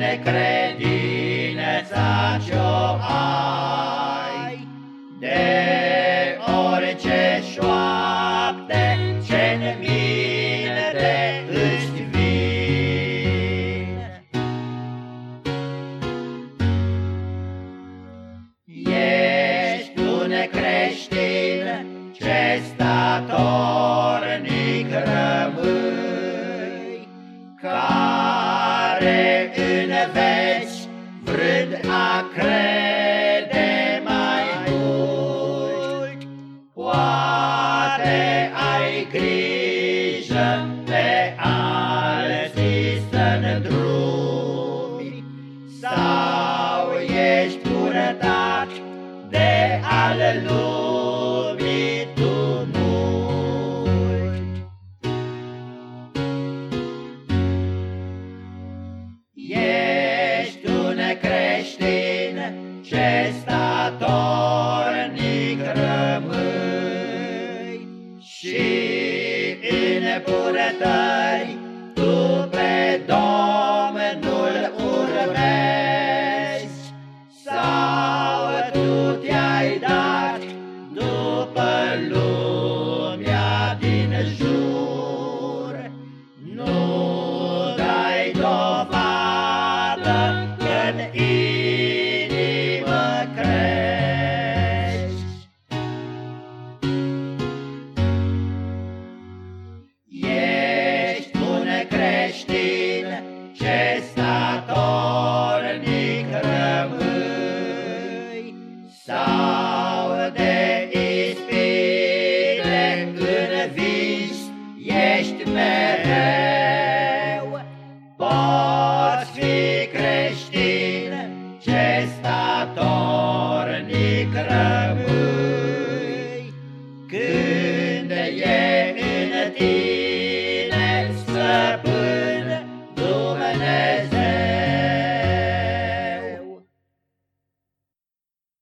Cine credința ce-o ai De orice șoapte ce-n mine te îți vine. Ești tu necreștin ce statornic rău. Vrând a crede mai mult, poate ai grijă pe alții să-n drumi, sau ești purătat de ale lumii ce statornic rămâi și în purătări tu pe Domnul urmezi sau tu te-ai dat după lumea din jur. ficará.